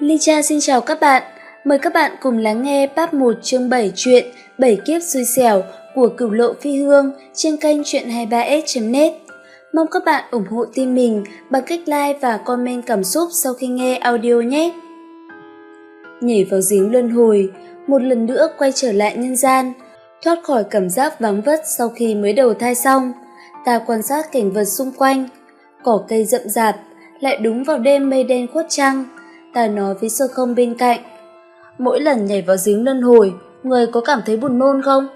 Ly Cha xin chào các bạn. Mời các bạn cùng lắng nghe Part 1 chương 7 truyện 7 kiếp xui xẻo của cửu lộ phi hương trên kênh truyện 23s.net. Mong các bạn ủng hộ team mình bằng cách like và comment cảm xúc sau khi nghe audio nhé. Nhảy vào giếng luân hồi, một lần nữa quay trở lại nhân gian, thoát khỏi cảm giác vắng vất sau khi mới đầu thai xong. Ta quan sát cảnh vật xung quanh, cỏ cây rậm rạp, lại đúng vào đêm mây đen khuất trăng. Ta nói với sơ không bên cạnh. Mỗi lần nhảy vào giếng luân hồi, người có cảm thấy buồn nôn không?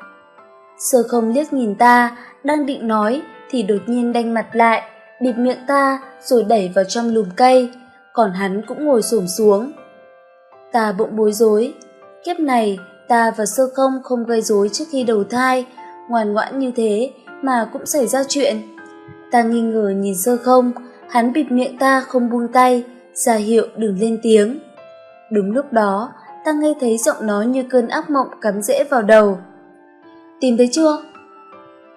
Sơ không liếc nhìn ta, đang định nói, thì đột nhiên đanh mặt lại, bịt miệng ta rồi đẩy vào trong lùm cây, còn hắn cũng ngồi xổm xuống. Ta bụng bối rối, kiếp này ta và sơ không không gây rối trước khi đầu thai, ngoan ngoãn như thế mà cũng xảy ra chuyện. Ta nghi ngờ nhìn sơ không, hắn bịt miệng ta không buông tay, ra hiệu đừng lên tiếng. Đúng lúc đó, ta nghe thấy giọng nói như cơn ác mộng cắm rễ vào đầu. Tìm thấy chưa?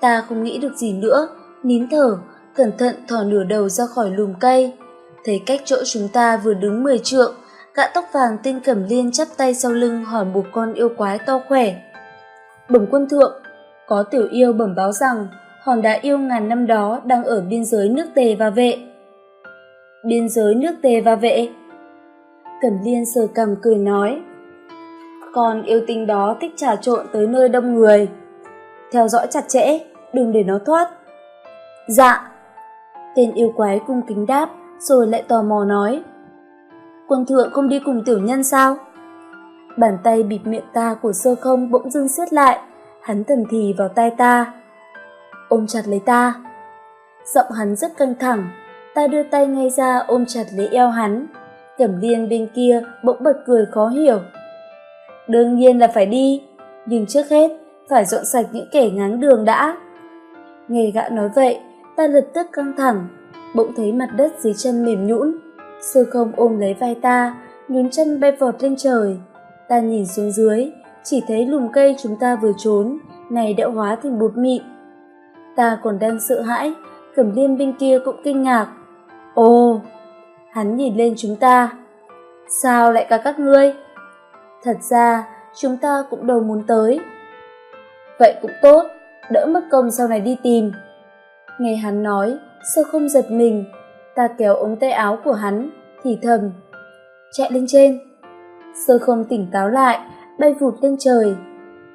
Ta không nghĩ được gì nữa, nín thở, cẩn thận thò nửa đầu ra khỏi lùm cây. Thấy cách chỗ chúng ta vừa đứng mười trượng, gã tóc vàng tên Cẩm Liên chắp tay sau lưng hỏi một con yêu quái to khỏe. Bẩm quân thượng, có tiểu yêu bẩm báo rằng hòn đá yêu ngàn năm đó đang ở biên giới nước tề và vệ. Biên giới nước tề và vệ? Cẩm Liên sờ cằm cười nói. Con yêu tinh đó thích trà trộn tới nơi đông người. Theo dõi chặt chẽ, đừng để nó thoát. Dạ. Tên yêu quái cung kính đáp, rồi lại tò mò nói. Quân thượng không đi cùng tiểu nhân sao? Bàn tay bịt miệng ta của sơ không bỗng dưng siết lại, hắn thần thì vào tai ta. Ôm chặt lấy ta. Giọng hắn rất căng thẳng, ta đưa tay ngay ra ôm chặt lấy eo hắn. Cẩm liên bên kia bỗng bật cười khó hiểu. Đương nhiên là phải đi, nhưng trước hết phải dọn sạch những kẻ ngáng đường đã. Nghe gã nói vậy, ta lập tức căng thẳng, bỗng thấy mặt đất dưới chân mềm nhũn. Sơ không ôm lấy vai ta, nhún chân bay vọt lên trời. Ta nhìn xuống dưới, chỉ thấy lùm cây chúng ta vừa trốn, này đã hóa thành bột mịn. Ta còn đang sợ hãi, cẩm liêm bên kia cũng kinh ngạc. Ồ, hắn nhìn lên chúng ta. Sao lại cả các ngươi? Thật ra, chúng ta cũng đâu muốn tới. Vậy cũng tốt, đỡ mất công sau này đi tìm. Nghe hắn nói, sơ không giật mình, ta kéo ống tay áo của hắn, thì thầm. Chạy lên trên. Sơ không tỉnh táo lại, bay vụt lên trời.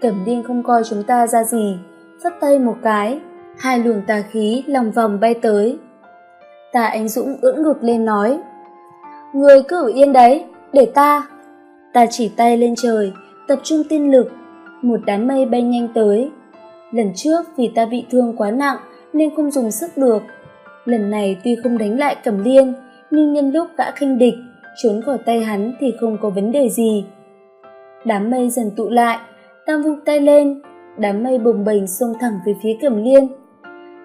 Cẩm điên không coi chúng ta ra gì, phất tay một cái, hai luồng tà khí lòng vòng bay tới. Tà anh Dũng ưỡn ngực lên nói, Người cứ ở yên đấy, để ta. Ta chỉ tay lên trời, tập trung tiên lực, một đám mây bay nhanh tới. Lần trước vì ta bị thương quá nặng nên không dùng sức được. Lần này tuy không đánh lại Cẩm Liên, nhưng nhân lúc gã khinh địch, trốn khỏi tay hắn thì không có vấn đề gì. Đám mây dần tụ lại, ta vung tay lên, đám mây bồng bềnh xông thẳng về phía Cẩm Liên.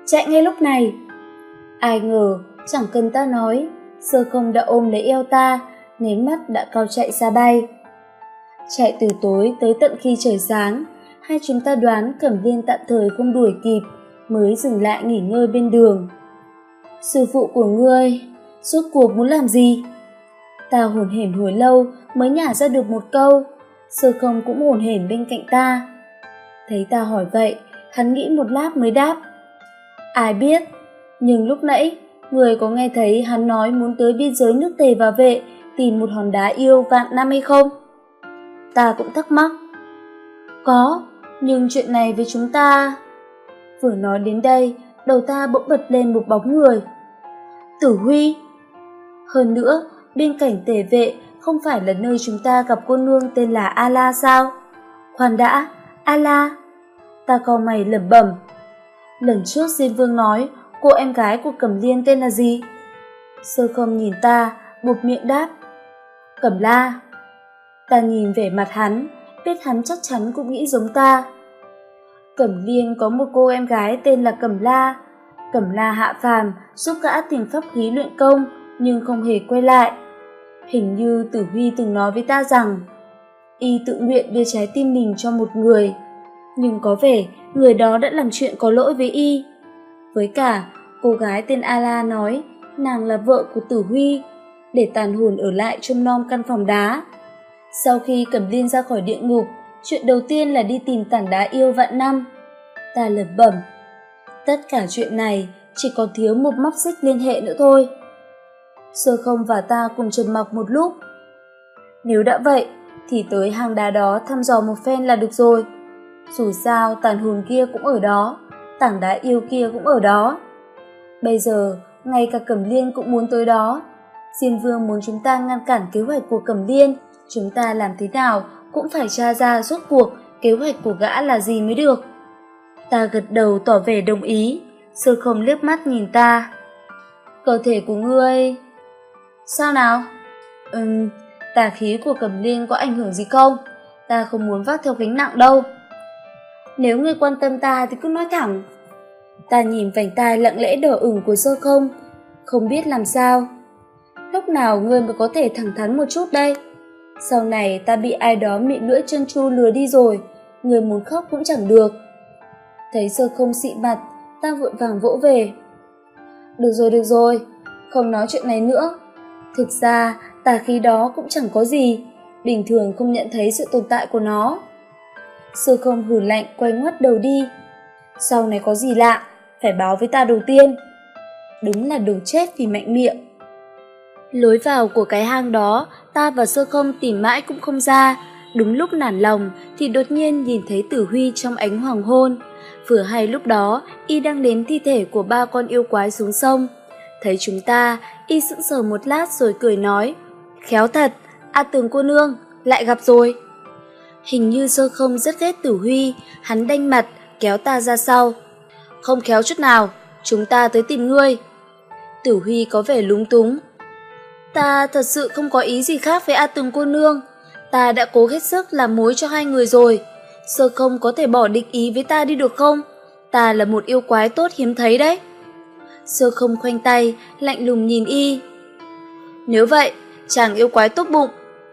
Chạy ngay lúc này! Ai ngờ, chẳng cần ta nói, sơ không đã ôm lấy eo ta, nến mắt đã cao chạy xa bay. Chạy từ tối tới tận khi trời sáng, hai chúng ta đoán Cẩm viên tạm thời không đuổi kịp, mới dừng lại nghỉ ngơi bên đường. Sư phụ của ngươi, suốt cuộc muốn làm gì? Ta hồn hển hồi lâu mới nhả ra được một câu, sơ không cũng hồn hển bên cạnh ta. Thấy ta hỏi vậy, hắn nghĩ một lát mới đáp. Ai biết, nhưng lúc nãy, người có nghe thấy hắn nói muốn tới biên giới nước tề và vệ tìm một hòn đá yêu vạn năm hay không? Ta cũng thắc mắc. Có, nhưng chuyện này với chúng ta... Vừa nói đến đây, đầu ta bỗng bật lên một bóng người. Tử Huy! Hơn nữa, bên cạnh Tề vệ không phải là nơi chúng ta gặp cô nương tên là A-la sao? Khoan đã, A-la! Ta co mày lẩm bẩm. Lần trước Diêm Vương nói cô em gái của Cẩm Liên tên là gì? Sơ không nhìn ta, buộc miệng đáp. Cẩm La. Ta nhìn vẻ mặt hắn, biết hắn chắc chắn cũng nghĩ giống ta. Cẩm Liên có một cô em gái tên là Cẩm La. Cẩm La hạ phàm giúp gã tìm pháp khí luyện công nhưng không hề quay lại. Hình như Tử Huy từng nói với ta rằng y tự nguyện đưa trái tim mình cho một người, nhưng có vẻ người đó đã làm chuyện có lỗi với y. Với cả, cô gái tên Ala nói nàng là vợ của Tử Huy, để tàn hồn ở lại trông nom căn phòng đá. Sau khi Cẩm Liên ra khỏi địa ngục, chuyện đầu tiên là đi tìm tảng đá yêu vạn năm. Ta lẩm bẩm, tất cả chuyện này chỉ còn thiếu một móc xích liên hệ nữa thôi. Sơ không và ta cùng trầm mặc một lúc. Nếu đã vậy, thì tới hang đá đó thăm dò một phen là được rồi. Dù sao tàn hồn kia cũng ở đó, tảng đá yêu kia cũng ở đó. Bây giờ, ngay cả Cẩm Liên cũng muốn tới đó. Diêm Vương muốn chúng ta ngăn cản kế hoạch của Cẩm Liên, chúng ta làm thế nào cũng phải tra ra rốt cuộc kế hoạch của gã là gì mới được. Ta gật đầu tỏ vẻ đồng ý, sơ không liếc mắt nhìn ta. Cơ thể của ngươi... Sao nào? Ừm, tà khí của Cẩm Liên có ảnh hưởng gì không? Ta không muốn vác theo gánh nặng đâu. Nếu ngươi quan tâm ta thì cứ nói thẳng. Ta nhìn vành tai lặng lẽ đỏ ửng của sơ không, không biết làm sao. Lúc nào ngươi mới có thể thẳng thắn một chút đây? Sau này ta bị ai đó miệng lưỡi chân chu lừa đi rồi, người muốn khóc cũng chẳng được. Thấy sơ không xị mặt, ta vội vàng vỗ về. Được rồi, được rồi, không nói chuyện này nữa. Thực ra, tà khí đó cũng chẳng có gì, bình thường không nhận thấy sự tồn tại của nó. Sơ không hử lạnh quay ngoắt đầu đi. Sau này có gì lạ, phải báo với ta đầu tiên. Đúng là đồ chết vì mạnh miệng. Lối vào của cái hang đó, ta và sơ không tìm mãi cũng không ra. Đúng lúc nản lòng thì đột nhiên nhìn thấy tử huy trong ánh hoàng hôn. Vừa hay lúc đó, y đang đến thi thể của ba con yêu quái xuống sông. Thấy chúng ta, y sững sờ một lát rồi cười nói. Khéo thật, A tường cô nương, lại gặp rồi. Hình như sơ không rất ghét tử huy, hắn đanh mặt, kéo ta ra sau. Không khéo chút nào, chúng ta tới tìm ngươi. Tử huy có vẻ lúng túng, Ta thật sự không có ý gì khác với A Tường cô nương. Ta đã cố hết sức làm mối cho hai người rồi. Sơ không có thể bỏ địch ý với ta đi được không? Ta là một yêu quái tốt hiếm thấy đấy. Sơ không khoanh tay, lạnh lùng nhìn y. Nếu vậy, chàng yêu quái tốt bụng.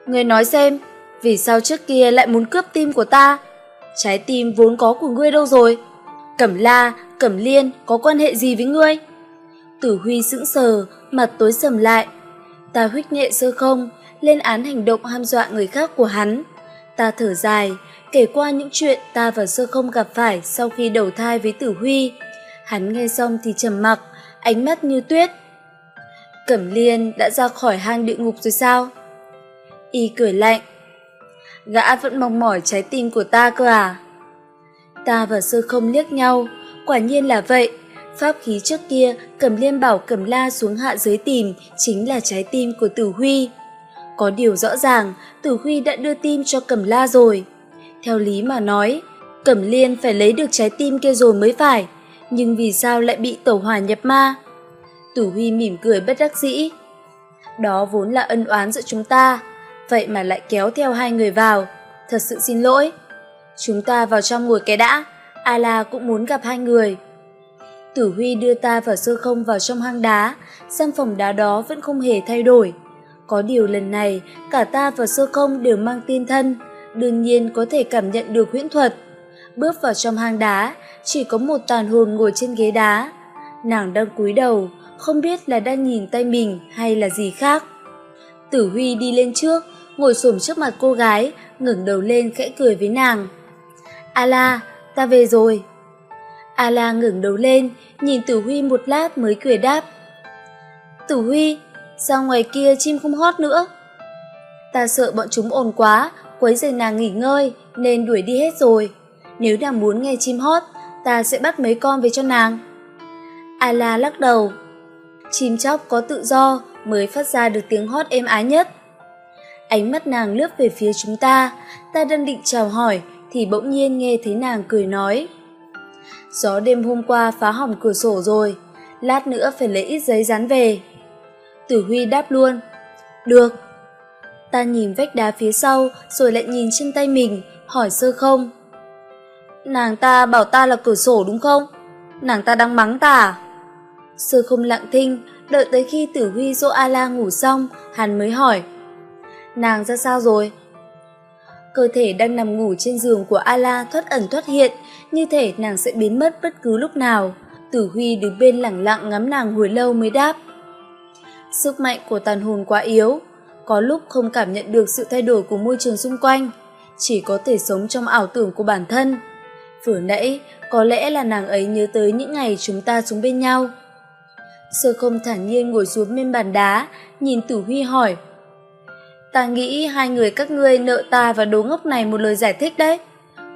người nói xem, vì sao trước kia lại muốn cướp tim của ta? Trái tim vốn có của ngươi đâu rồi? Cẩm la, cẩm liên có quan hệ gì với ngươi? Tử Huy sững sờ, mặt tối sầm lại, ta huých nhẹ sơ không, lên án hành động ham dọa người khác của hắn. Ta thở dài, kể qua những chuyện ta và sơ không gặp phải sau khi đầu thai với tử huy. Hắn nghe xong thì trầm mặc, ánh mắt như tuyết. Cẩm liên đã ra khỏi hang địa ngục rồi sao? Y cười lạnh. Gã vẫn mong mỏi trái tim của ta cơ à? Ta và sơ không liếc nhau, quả nhiên là vậy Pháp khí trước kia, cầm Liên bảo cầm La xuống hạ giới tìm chính là trái tim của Tử Huy. Có điều rõ ràng, Tử Huy đã đưa tim cho cầm La rồi. Theo lý mà nói, Cẩm Liên phải lấy được trái tim kia rồi mới phải, nhưng vì sao lại bị tẩu hỏa nhập ma? Tử Huy mỉm cười bất đắc dĩ. Đó vốn là ân oán giữa chúng ta, vậy mà lại kéo theo hai người vào. Thật sự xin lỗi. Chúng ta vào trong ngồi cái đã, A-la cũng muốn gặp hai người. Tử Huy đưa ta và sơ không vào trong hang đá, gian phòng đá đó vẫn không hề thay đổi. Có điều lần này, cả ta và sơ không đều mang tiên thân, đương nhiên có thể cảm nhận được huyễn thuật. Bước vào trong hang đá, chỉ có một tàn hồn ngồi trên ghế đá. Nàng đang cúi đầu, không biết là đang nhìn tay mình hay là gì khác. Tử Huy đi lên trước, ngồi xổm trước mặt cô gái, ngẩng đầu lên khẽ cười với nàng. A la, ta về rồi. A la ngẩng đầu lên, nhìn Tử Huy một lát mới cười đáp. Tử Huy, sao ngoài kia chim không hót nữa? Ta sợ bọn chúng ồn quá, quấy rầy nàng nghỉ ngơi, nên đuổi đi hết rồi. Nếu nàng muốn nghe chim hót, ta sẽ bắt mấy con về cho nàng. A la lắc đầu. Chim chóc có tự do mới phát ra được tiếng hót êm ái nhất. Ánh mắt nàng lướt về phía chúng ta, ta đang định chào hỏi thì bỗng nhiên nghe thấy nàng cười nói. Gió đêm hôm qua phá hỏng cửa sổ rồi, lát nữa phải lấy ít giấy dán về. Tử Huy đáp luôn, được. Ta nhìn vách đá phía sau rồi lại nhìn trên tay mình, hỏi sơ không. Nàng ta bảo ta là cửa sổ đúng không? Nàng ta đang mắng ta à? Sơ không lặng thinh, đợi tới khi tử huy dỗ A-la ngủ xong, hắn mới hỏi. Nàng ra sao rồi? Cơ thể đang nằm ngủ trên giường của A-la thoát ẩn thoát hiện, như thể nàng sẽ biến mất bất cứ lúc nào. Tử Huy đứng bên lẳng lặng ngắm nàng hồi lâu mới đáp. sức mạnh của tàn hồn quá yếu có lúc không cảm nhận được sự thay đổi của môi trường xung quanh chỉ có thể sống trong ảo tưởng của bản thân vừa nãy có lẽ là nàng ấy nhớ tới những ngày chúng ta sống bên nhau sơ không thản nhiên ngồi xuống bên bàn đá nhìn tử huy hỏi ta nghĩ hai người các ngươi nợ ta và đố ngốc này một lời giải thích đấy.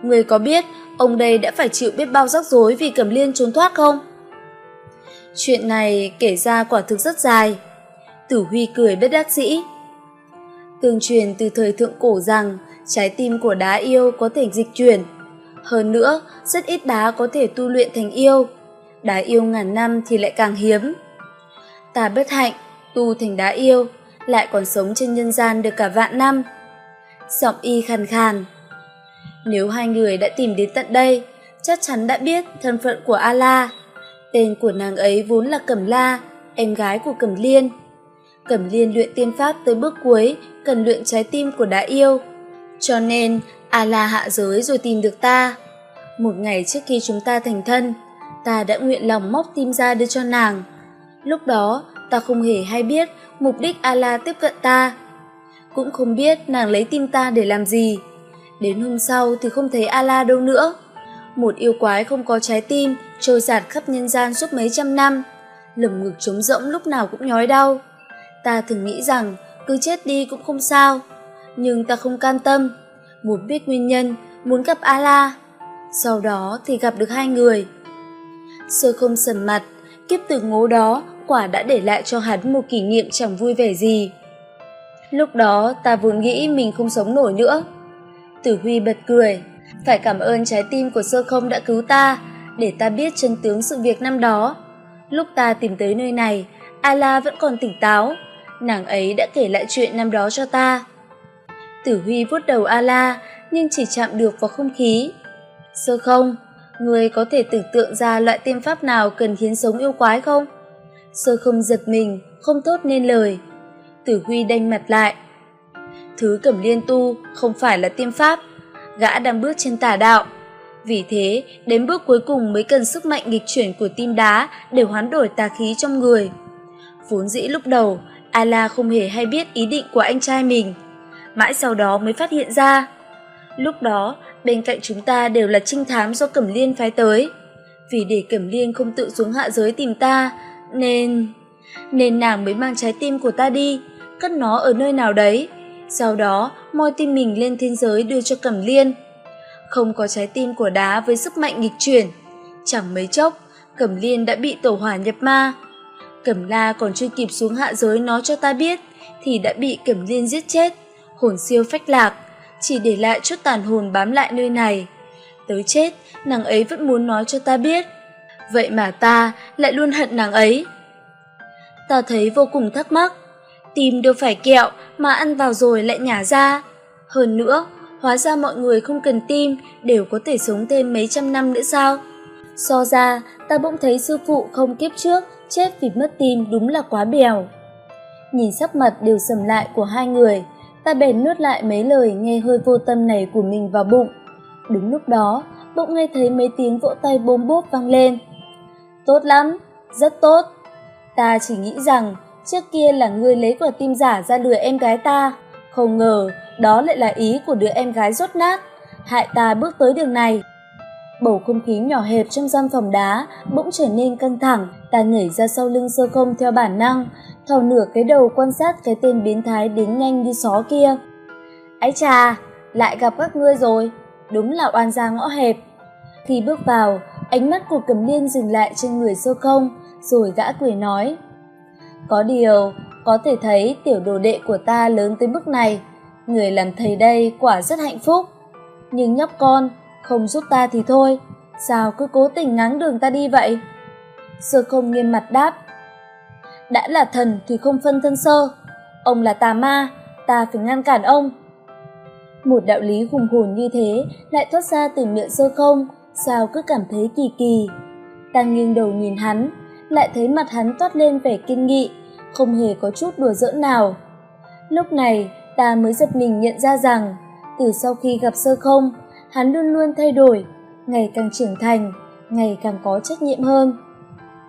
Người có biết ông đây đã phải chịu biết bao rắc rối vì cẩm liên trốn thoát không? Chuyện này kể ra quả thực rất dài. Tử huy cười bất đắc dĩ. Tương truyền từ thời thượng cổ rằng trái tim của đá yêu có thể dịch chuyển. Hơn nữa, rất ít đá có thể tu luyện thành yêu. Đá yêu ngàn năm thì lại càng hiếm. Ta bất hạnh, tu thành đá yêu lại còn sống trên nhân gian được cả vạn năm. Giọng y khàn khàn. Nếu hai người đã tìm đến tận đây, chắc chắn đã biết thân phận của a la tên của nàng ấy vốn là cẩm la, em gái của cẩm liên. Cẩm liên luyện tiên pháp tới bước cuối, cần luyện trái tim của đã yêu. Cho nên a la hạ giới rồi tìm được ta. Một ngày trước khi chúng ta thành thân, ta đã nguyện lòng móc tim ra đưa cho nàng. Lúc đó ta không hề hay biết mục đích a la tiếp cận ta. Cũng không biết nàng lấy tim ta để làm gì. Đến hôm sau thì không thấy a la đâu nữa. Một yêu quái không có trái tim, trôi giạt khắp nhân gian suốt mấy trăm năm. Lồng ngực trống rỗng lúc nào cũng nhói đau. Ta thường nghĩ rằng cứ chết đi cũng không sao. Nhưng ta không can tâm. Muốn biết nguyên nhân, muốn gặp a la sau đó thì gặp được hai người. Sơ không sần mặt, kiếp từ ngố đó quả đã để lại cho hắn một kỷ niệm chẳng vui vẻ gì. Lúc đó, ta vốn nghĩ mình không sống nổi nữa. Tử huy bật cười, phải cảm ơn trái tim của sơ không đã cứu ta, để ta biết chân tướng sự việc năm đó. Lúc ta tìm tới nơi này, ala vẫn còn tỉnh táo, nàng ấy đã kể lại chuyện năm đó cho ta. Tử huy vuốt đầu ala, nhưng chỉ chạm được vào không khí. Sơ không người có thể tưởng tượng ra loại tiêm pháp nào cần khiến sống yêu quái không? Sơ không giật mình, không tốt nên lời. Tử huy đanh mặt lại. Thứ cẩm liên tu không phải là tiêm pháp, gã đang bước trên tà đạo. Vì thế, đến bước cuối cùng mới cần sức mạnh nghịch chuyển của tim đá để hoán đổi tà khí trong người. Vốn dĩ lúc đầu, ala không hề hay biết ý định của anh trai mình. Mãi sau đó mới phát hiện ra. Lúc đó, bên cạnh chúng ta đều là trinh thám do cẩm liên phái tới. Vì để cẩm liên không tự xuống hạ giới tìm ta nên nên nàng mới mang trái tim của ta đi, cất nó ở nơi nào đấy. Sau đó, moi tim mình lên thiên giới đưa cho cẩm liên. Không có trái tim của đá với sức mạnh nghịch chuyển. Chẳng mấy chốc, cẩm liên đã bị tổ hỏa nhập ma. Cẩm la còn chưa kịp xuống hạ giới nói cho ta biết, thì đã bị cẩm liên giết chết. Hồn siêu phách lạc, chỉ để lại chút tàn hồn bám lại nơi này. Tới chết, nàng ấy vẫn muốn nói cho ta biết vậy mà ta lại luôn hận nàng ấy. Ta thấy vô cùng thắc mắc. Tim đều phải kẹo mà ăn vào rồi lại nhả ra. Hơn nữa, hóa ra mọi người không cần tim đều có thể sống thêm mấy trăm năm nữa sao? So ra, ta bỗng thấy sư phụ không kiếp trước, chết vì mất tim đúng là quá bèo. Nhìn sắc mặt đều sầm lại của hai người, ta bèn nuốt lại mấy lời nghe hơi vô tâm này của mình vào bụng. Đúng lúc đó, bỗng nghe thấy mấy tiếng vỗ tay bôm bốp vang lên tốt lắm. Rất tốt. Ta chỉ nghĩ rằng trước kia là ngươi lấy quả tim giả ra lừa em gái ta. Không ngờ, đó lại là ý của đứa em gái rốt nát. Hại ta bước tới đường này. Bầu không khí nhỏ hẹp trong gian phòng đá bỗng trở nên căng thẳng. Ta nhảy ra sau lưng sơ không theo bản năng, thò nửa cái đầu quan sát cái tên biến thái đến nhanh như xó kia. Ái chà, lại gặp các ngươi rồi. Đúng là oan gia ngõ hẹp. Khi bước vào ánh mắt của cầm liên dừng lại trên người sơ không rồi gã cười nói. Có điều, có thể thấy tiểu đồ đệ của ta lớn tới mức này, người làm thầy đây quả rất hạnh phúc. Nhưng nhóc con, không giúp ta thì thôi, sao cứ cố tình ngáng đường ta đi vậy? Sơ không nghiêm mặt đáp. Đã là thần thì không phân thân sơ, ông là tà ma, ta phải ngăn cản ông. Một đạo lý hùng hồn như thế lại thoát ra từ miệng sơ không sao cứ cảm thấy kỳ kỳ ta nghiêng đầu nhìn hắn lại thấy mặt hắn toát lên vẻ kiên nghị không hề có chút đùa giỡn nào lúc này ta mới giật mình nhận ra rằng từ sau khi gặp sơ không hắn luôn luôn thay đổi ngày càng trưởng thành ngày càng có trách nhiệm hơn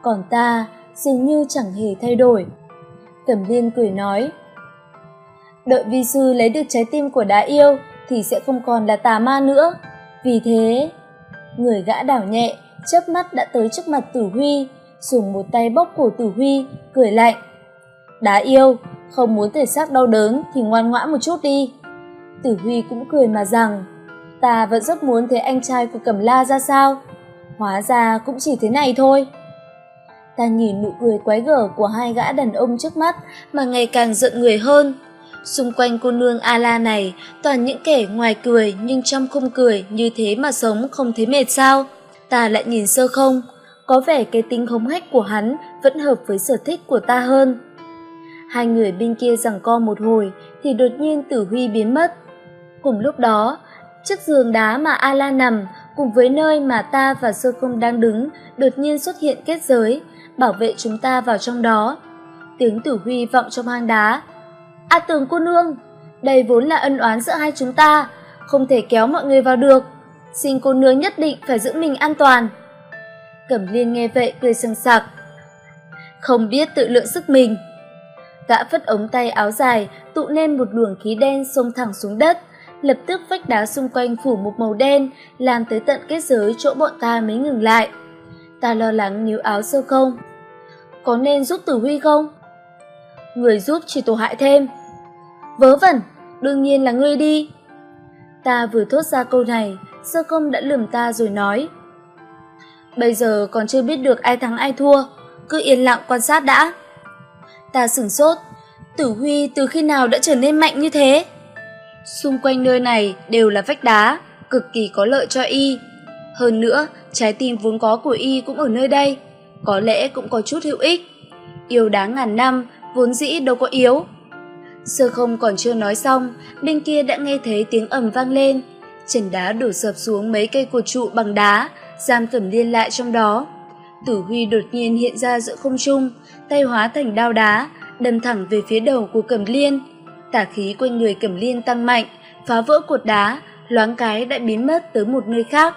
còn ta dường như chẳng hề thay đổi Cẩm Liên cười nói. Đợi vi sư lấy được trái tim của đá yêu thì sẽ không còn là tà ma nữa. Vì thế, người gã đảo nhẹ, chớp mắt đã tới trước mặt Tử Huy, dùng một tay bóc cổ Tử Huy, cười lạnh. Đá yêu, không muốn thể xác đau đớn thì ngoan ngoãn một chút đi. Tử Huy cũng cười mà rằng, ta vẫn rất muốn thấy anh trai của Cẩm La ra sao. Hóa ra cũng chỉ thế này thôi. Ta nhìn nụ cười quái gở của hai gã đàn ông trước mắt mà ngày càng giận người hơn. Xung quanh cô nương A-la này toàn những kẻ ngoài cười nhưng trong không cười như thế mà sống không thấy mệt sao. Ta lại nhìn sơ không, có vẻ cái tính hống hách của hắn vẫn hợp với sở thích của ta hơn. Hai người bên kia giằng co một hồi thì đột nhiên tử huy biến mất. Cùng lúc đó, chiếc giường đá mà A-la nằm cùng với nơi mà ta và sơ không đang đứng đột nhiên xuất hiện kết giới, bảo vệ chúng ta vào trong đó. Tiếng tử huy vọng trong hang đá. À, A tường cô nương, đây vốn là ân oán giữa hai chúng ta, không thể kéo mọi người vào được. Xin cô nương nhất định phải giữ mình an toàn. Cẩm liên nghe vậy cười sừng sặc. Không biết tự lượng sức mình. Gã phất ống tay áo dài, tụ nên một luồng khí đen xông thẳng xuống đất, lập tức vách đá xung quanh phủ một màu đen, làm tới tận kết giới chỗ bọn ta mới ngừng lại. Ta lo lắng níu áo sơ không. Có nên giúp tử huy không? Người giúp chỉ tổ hại thêm. Vớ vẩn, đương nhiên là ngươi đi. Ta vừa thốt ra câu này, sơ công đã lườm ta rồi nói. Bây giờ còn chưa biết được ai thắng ai thua, cứ yên lặng quan sát đã. Ta sửng sốt, tử huy từ khi nào đã trở nên mạnh như thế? Xung quanh nơi này đều là vách đá, cực kỳ có lợi cho y. Hơn nữa, trái tim vốn có của y cũng ở nơi đây, có lẽ cũng có chút hữu ích. Yêu đáng ngàn năm, vốn dĩ đâu có yếu. Sơ không còn chưa nói xong, bên kia đã nghe thấy tiếng ầm vang lên. Trần đá đổ sập xuống mấy cây cột trụ bằng đá, giam cẩm liên lại trong đó. Tử Huy đột nhiên hiện ra giữa không trung, tay hóa thành đao đá, đâm thẳng về phía đầu của Cẩm Liên. Tả khí quanh người Cẩm Liên tăng mạnh, phá vỡ cột đá, loáng cái đã biến mất tới một nơi khác.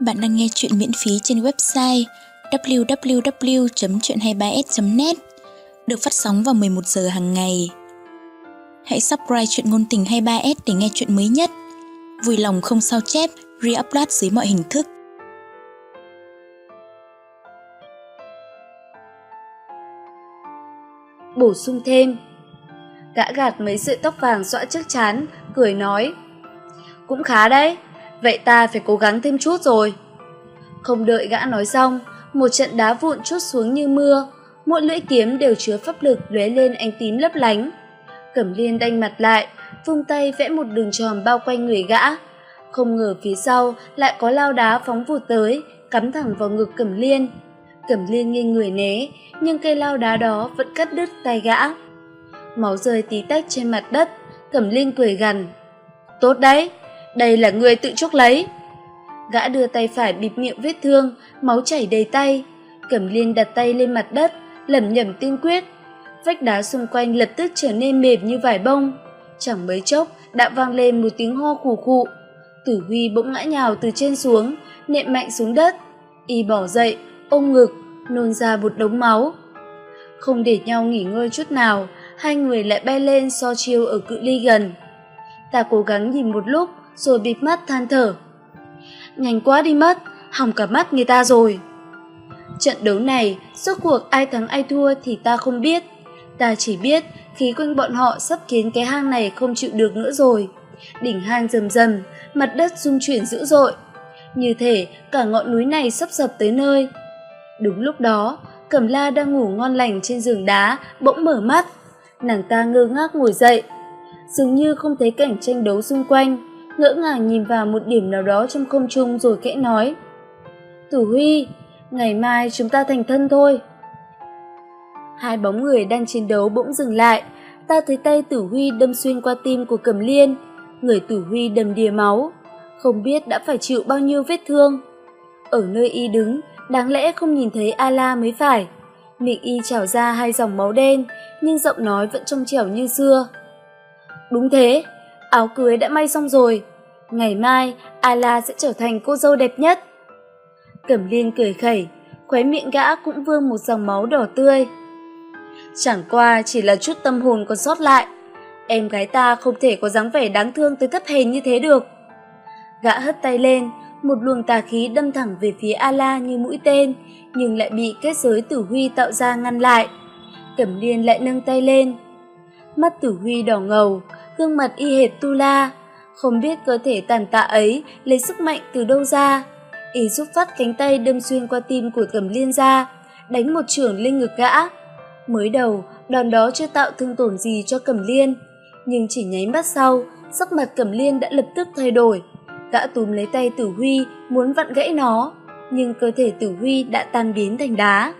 Bạn đang nghe chuyện miễn phí trên website www.chuyện23s.net được phát sóng vào 11 giờ hàng ngày. Hãy subscribe chuyện ngôn tình 23s để nghe chuyện mới nhất. Vui lòng không sao chép, re-upload dưới mọi hình thức. Bổ sung thêm Gã gạt mấy sợi tóc vàng xõa trước chán, cười nói Cũng khá đấy, vậy ta phải cố gắng thêm chút rồi. Không đợi gã nói xong, một trận đá vụn chút xuống như mưa, mỗi lưỡi kiếm đều chứa pháp lực lóe lên ánh tím lấp lánh. Cẩm liên đanh mặt lại, vung tay vẽ một đường tròn bao quanh người gã. Không ngờ phía sau lại có lao đá phóng vụt tới, cắm thẳng vào ngực Cẩm liên. Cẩm liên nghiêng người né, nhưng cây lao đá đó vẫn cắt đứt tay gã. Máu rơi tí tách trên mặt đất, Cẩm liên cười gằn. Tốt đấy, đây là người tự chuốc lấy. Gã đưa tay phải bịt miệng vết thương, máu chảy đầy tay. Cẩm liên đặt tay lên mặt đất, lẩm nhẩm tiên quyết. Vách đá xung quanh lập tức trở nên mềm như vải bông. Chẳng mấy chốc đã vang lên một tiếng ho khủ khụ. Tử Huy bỗng ngã nhào từ trên xuống, nện mạnh xuống đất. Y bỏ dậy, ôm ngực, nôn ra một đống máu. Không để nhau nghỉ ngơi chút nào, hai người lại bay lên so chiêu ở cự ly gần. Ta cố gắng nhìn một lúc, rồi bịt mắt than thở. Nhanh quá đi mất, hỏng cả mắt người ta rồi. Trận đấu này, rốt cuộc ai thắng ai thua thì ta không biết. Ta chỉ biết khí quanh bọn họ sắp khiến cái hang này không chịu được nữa rồi. Đỉnh hang rầm rầm, mặt đất rung chuyển dữ dội. Như thể cả ngọn núi này sắp sập tới nơi. Đúng lúc đó, Cẩm La đang ngủ ngon lành trên giường đá, bỗng mở mắt. Nàng ta ngơ ngác ngồi dậy. Dường như không thấy cảnh tranh đấu xung quanh, ngỡ ngàng nhìn vào một điểm nào đó trong không trung rồi kẽ nói. Tử Huy, ngày mai chúng ta thành thân thôi. Hai bóng người đang chiến đấu bỗng dừng lại, ta thấy tay Tử Huy đâm xuyên qua tim của Cẩm Liên, người Tử Huy đầm đìa máu, không biết đã phải chịu bao nhiêu vết thương. Ở nơi y đứng, đáng lẽ không nhìn thấy A-la mới phải. Miệng y trào ra hai dòng máu đen, nhưng giọng nói vẫn trong trẻo như xưa. Đúng thế, áo cưới đã may xong rồi. Ngày mai, Ala sẽ trở thành cô dâu đẹp nhất. Cẩm liên cười khẩy, khóe miệng gã cũng vương một dòng máu đỏ tươi. Chẳng qua chỉ là chút tâm hồn còn sót lại. Em gái ta không thể có dáng vẻ đáng thương tới thấp hèn như thế được. Gã hất tay lên, một luồng tà khí đâm thẳng về phía Ala như mũi tên, nhưng lại bị kết giới tử huy tạo ra ngăn lại. Cẩm liên lại nâng tay lên. Mắt tử huy đỏ ngầu, gương mặt y hệt tu la, không biết cơ thể tàn tạ ấy lấy sức mạnh từ đâu ra. Y giúp phát cánh tay đâm xuyên qua tim của Cẩm liên ra, đánh một trưởng lên ngực gã. Mới đầu, đòn đó chưa tạo thương tổn gì cho Cẩm liên, nhưng chỉ nháy mắt sau, sắc mặt Cẩm liên đã lập tức thay đổi. Gã túm lấy tay Tử Huy muốn vặn gãy nó, nhưng cơ thể Tử Huy đã tan biến thành đá.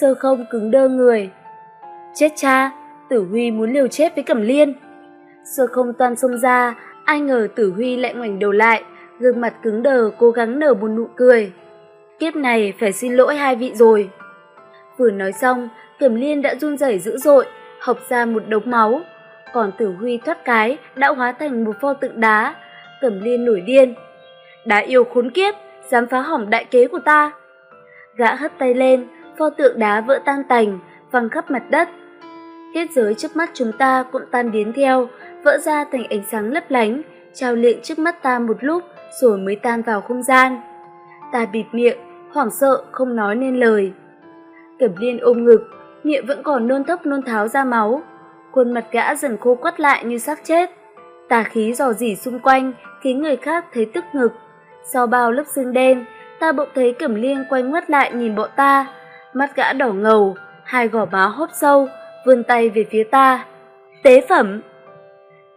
Sơ không cứng đơ người. Chết cha, Tử Huy muốn liều chết với Cẩm Liên. Sơ không toan xông ra, ai ngờ Tử Huy lại ngoảnh đầu lại, gương mặt cứng đờ cố gắng nở một nụ cười. Kiếp này phải xin lỗi hai vị rồi. Vừa nói xong, Cẩm Liên đã run rẩy dữ dội, hộc ra một đống máu. Còn Tử Huy thoát cái đã hóa thành một pho tượng đá. Cẩm Liên nổi điên. Đá yêu khốn kiếp, dám phá hỏng đại kế của ta. Gã hất tay lên, pho tượng đá vỡ tan tành, văng khắp mặt đất. Kết giới trước mắt chúng ta cũng tan biến theo, vỡ ra thành ánh sáng lấp lánh, trao luyện trước mắt ta một lúc rồi mới tan vào không gian. Ta bịt miệng, hoảng sợ không nói nên lời. Cẩm liên ôm ngực, miệng vẫn còn nôn thốc nôn tháo ra máu. Khuôn mặt gã dần khô quắt lại như xác chết. Tà khí dò dỉ xung quanh khiến người khác thấy tức ngực. Sau bao lớp xương đen, ta bỗng thấy Cẩm Liên quay ngoắt lại nhìn bọn ta, mắt gã đỏ ngầu, hai gò má hốt sâu, vươn tay về phía ta. Tế phẩm!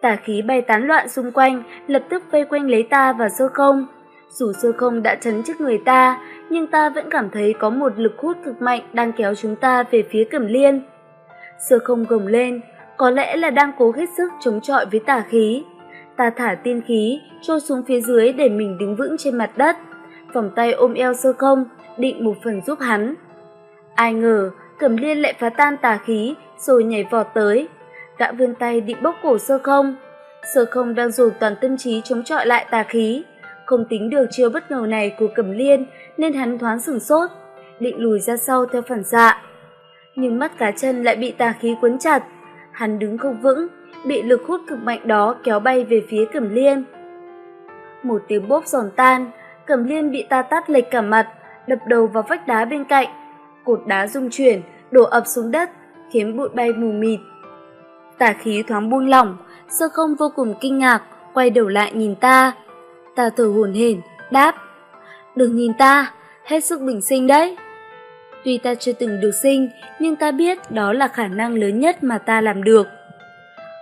Tà khí bay tán loạn xung quanh, lập tức vây quanh lấy ta và sơ không. Dù sơ không đã chấn trước người ta, nhưng ta vẫn cảm thấy có một lực hút cực mạnh đang kéo chúng ta về phía cẩm liên. Sơ không gồng lên, có lẽ là đang cố hết sức chống chọi với tà khí. Ta thả tiên khí, trôi xuống phía dưới để mình đứng vững trên mặt đất. Vòng tay ôm eo sơ không, định một phần giúp hắn. Ai ngờ, cẩm liên lại phá tan tà khí, rồi nhảy vọt tới. Gã vươn tay định bốc cổ sơ không. Sơ không đang dồn toàn tâm trí chống chọi lại tà khí. Không tính được chiêu bất ngờ này của cẩm liên, nên hắn thoáng sửng sốt, định lùi ra sau theo phản xạ. Nhưng mắt cá chân lại bị tà khí quấn chặt. Hắn đứng không vững, bị lực hút cực mạnh đó kéo bay về phía cẩm liên. Một tiếng bốp giòn tan, cẩm liên bị ta tát lệch cả mặt, đập đầu vào vách đá bên cạnh. Cột đá rung chuyển, đổ ập xuống đất, khiến bụi bay mù mịt. Tà khí thoáng buông lỏng, sơ không vô cùng kinh ngạc, quay đầu lại nhìn ta. Ta thở hổn hển, đáp. Đừng nhìn ta, hết sức bình sinh đấy. Tuy ta chưa từng được sinh, nhưng ta biết đó là khả năng lớn nhất mà ta làm được.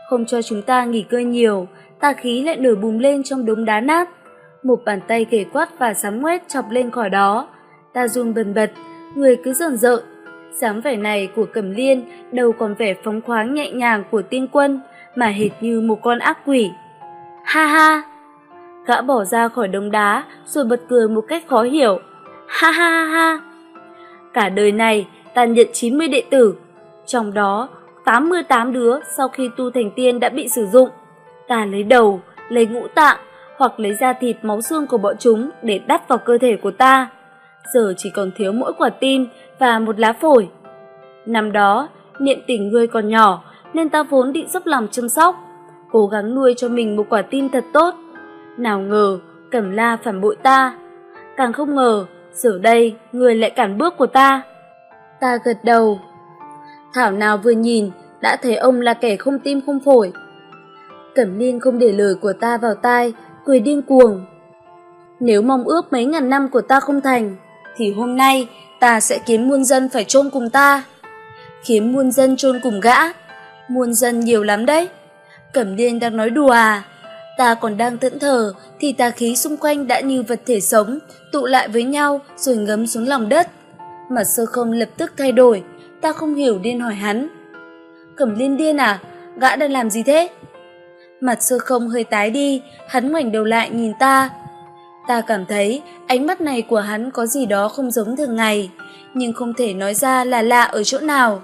Không cho chúng ta nghỉ ngơi nhiều, tà khí lại nổi bùng lên trong đống đá nát. Một bàn tay kể quát và sám ngoét chọc lên khỏi đó. Ta run bần bật, người cứ rờn rợn dáng vẻ này của Cẩm Liên đâu còn vẻ phóng khoáng nhẹ nhàng của tiên quân, mà hệt như một con ác quỷ. Ha ha! Gã bỏ ra khỏi đống đá rồi bật cười một cách khó hiểu. Ha ha ha ha! Cả đời này ta nhận 90 đệ tử, trong đó 88 đứa sau khi tu thành tiên đã bị sử dụng. Ta lấy đầu, lấy ngũ tạng hoặc lấy da thịt máu xương của bọn chúng để đắp vào cơ thể của ta. Giờ chỉ còn thiếu mỗi quả tim và một lá phổi. Năm đó, niệm tình ngươi còn nhỏ nên ta vốn định dốc lòng chăm sóc, cố gắng nuôi cho mình một quả tim thật tốt. Nào ngờ, Cẩm La phản bội ta. Càng không ngờ, giờ đây người lại cản bước của ta. Ta gật đầu. Thảo nào vừa nhìn, đã thấy ông là kẻ không tim không phổi. Cẩm Liên không để lời của ta vào tai, cười điên cuồng. Nếu mong ước mấy ngàn năm của ta không thành, thì hôm nay ta sẽ khiến muôn dân phải chôn cùng ta. Khiến muôn dân chôn cùng gã. Muôn dân nhiều lắm đấy. Cẩm Liên đang nói đùa à? Ta còn đang thẫn thờ thì tà khí xung quanh đã như vật thể sống, tụ lại với nhau rồi ngấm xuống lòng đất. Mặt sơ không lập tức thay đổi, ta không hiểu điên hỏi hắn. Cẩm liên điên à? Gã đang làm gì thế? Mặt sơ không hơi tái đi, hắn ngoảnh đầu lại nhìn ta. Ta cảm thấy ánh mắt này của hắn có gì đó không giống thường ngày, nhưng không thể nói ra là lạ ở chỗ nào.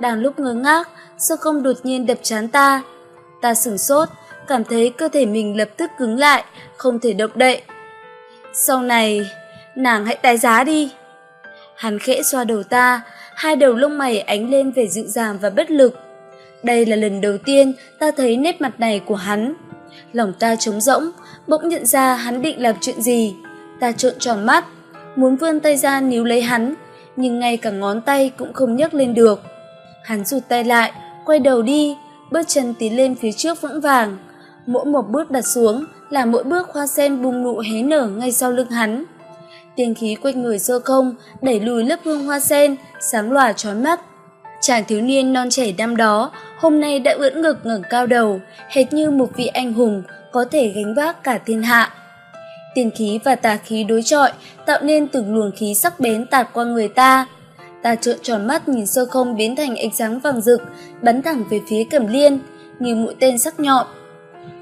Đang lúc ngơ ngác, sơ không đột nhiên đập chán ta. Ta sửng sốt, cảm thấy cơ thể mình lập tức cứng lại, không thể động đậy. Sau này, nàng hãy tái giá đi. Hắn khẽ xoa đầu ta, hai đầu lông mày ánh lên vẻ dịu dàng và bất lực. Đây là lần đầu tiên ta thấy nét mặt này của hắn. Lòng ta trống rỗng, bỗng nhận ra hắn định làm chuyện gì. Ta trợn tròn mắt, muốn vươn tay ra níu lấy hắn, nhưng ngay cả ngón tay cũng không nhấc lên được. Hắn rụt tay lại, quay đầu đi, bước chân tiến lên phía trước vững vàng. Mỗi một bước đặt xuống là mỗi bước hoa sen bung nụ hé nở ngay sau lưng hắn. Tiên khí quanh người sơ không đẩy lùi lớp hương hoa sen, sáng lòa trói mắt. Chàng thiếu niên non trẻ năm đó hôm nay đã ưỡn ngực ngẩng cao đầu, hệt như một vị anh hùng có thể gánh vác cả thiên hạ. Tiền khí và tà khí đối chọi tạo nên từng luồng khí sắc bén tạt qua người ta. Ta trợn tròn mắt nhìn sơ không biến thành ánh sáng vàng rực, bắn thẳng về phía cẩm liên, như mũi tên sắc nhọn.